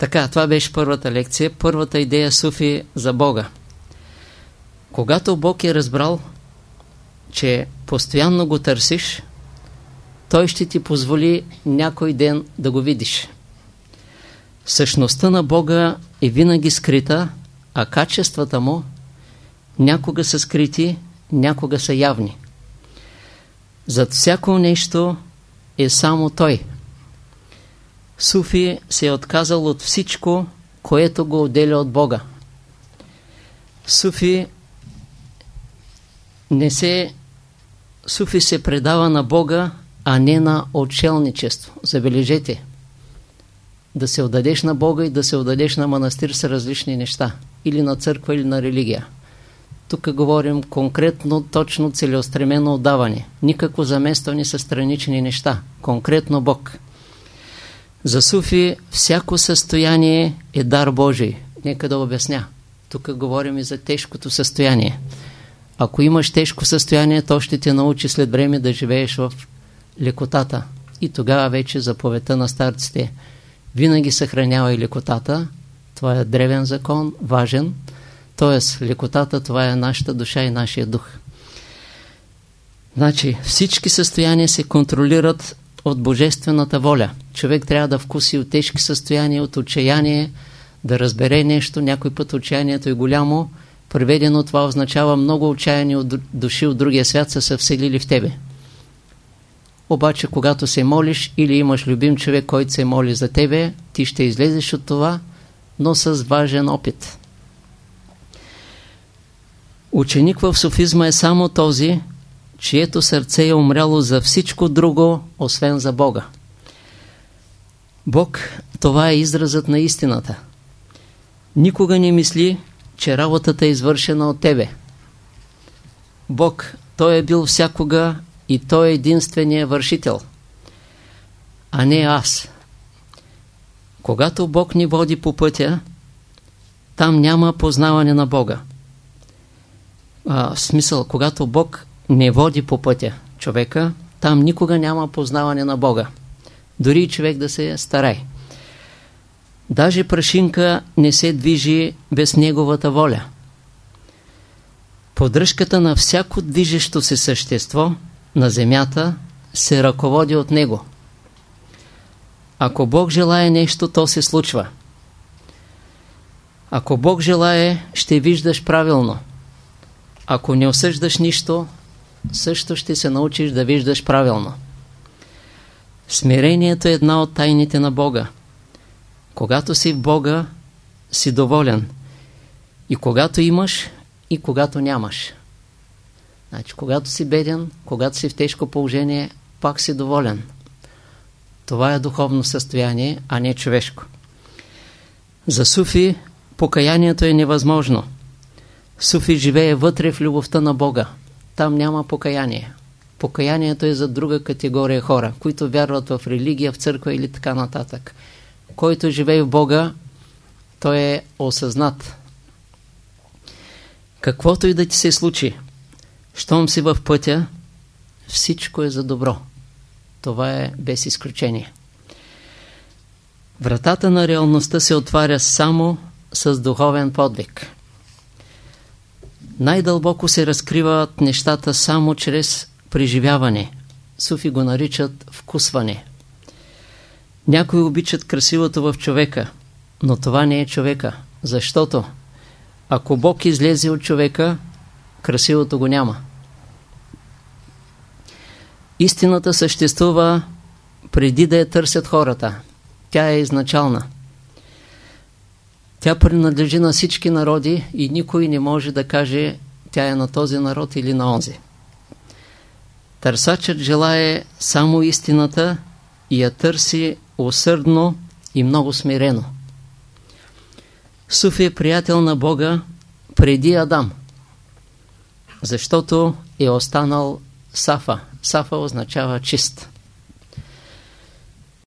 Така, това беше първата лекция. Първата идея Суфи за Бога. Когато Бог е разбрал, че постоянно го търсиш, той ще ти позволи някой ден да го видиш. Същността на Бога е винаги скрита, а качествата му някога са скрити, някога са явни. Зад всяко нещо е само Той. Суфи се е отказал от всичко, което го отделя от Бога. Суфи не се Суфи се предава на Бога, а не на отшелничество. Забележете, да се отдадеш на Бога и да се отдадеш на манастир са различни неща. Или на църква, или на религия. Тук говорим конкретно, точно, целеустремено отдаване. Никакво заместване с странични неща. Конкретно Бог. За Суфи всяко състояние е дар Божий. Нека да обясня. Тук говорим и за тежкото състояние. Ако имаш тежко състояние, то ще те научи след време да живееш в лекотата. И тогава вече заповедта на старците винаги съхранява и лекотата. Това е древен закон, важен. Тоест, лекотата това е нашата душа и нашия дух. Значи, всички състояния се контролират от божествената воля. Човек трябва да вкуси от тежки състояния, от отчаяние, да разбере нещо. Някой път отчаянието е голямо. Преведено това означава много отчаяни от души от другия свят са се вселили в тебе. Обаче, когато се молиш или имаш любим човек, който се моли за тебе, ти ще излезеш от това, но с важен опит. Ученик в софизма е само този, чието сърце е умряло за всичко друго, освен за Бога. Бог, това е изразът на истината. Никога не мисли, че работата е извършена от тебе. Бог, Той е бил всякога и Той е единствения вършител, а не аз. Когато Бог ни води по пътя, там няма познаване на Бога. А, в смисъл, когато Бог не води по пътя човека, там никога няма познаване на Бога. Дори човек да се старае. Даже прашинка не се движи без неговата воля. Поддръжката на всяко движещо се същество на земята се ръководи от него. Ако Бог желая нещо, то се случва. Ако Бог желае, ще виждаш правилно. Ако не осъждаш нищо, също ще се научиш да виждаш правилно. Смирението е една от тайните на Бога. Когато си в Бога, си доволен. И когато имаш, и когато нямаш. Значи, когато си беден, когато си в тежко положение, пак си доволен. Това е духовно състояние, а не човешко. За Суфи покаянието е невъзможно. Суфи живее вътре в любовта на Бога. Там няма покаяние. Покаянието е за друга категория хора, които вярват в религия, в църква или така нататък. Който живее в Бога, той е осъзнат. Каквото и да ти се случи, щом си в пътя, всичко е за добро. Това е без изключение. Вратата на реалността се отваря само с духовен подвиг. Най-дълбоко се разкриват нещата само чрез преживяване. Суфи го наричат вкусване. Някои обичат красивото в човека, но това не е човека, защото ако Бог излезе от човека, красивото го няма. Истината съществува преди да я търсят хората. Тя е изначална. Тя принадлежи на всички народи и никой не може да каже тя е на този народ или на онзи. Търсачът желае само истината и я търси усърдно и много смирено. Суфи е приятел на Бога преди Адам, защото е останал Сафа. Сафа означава чист.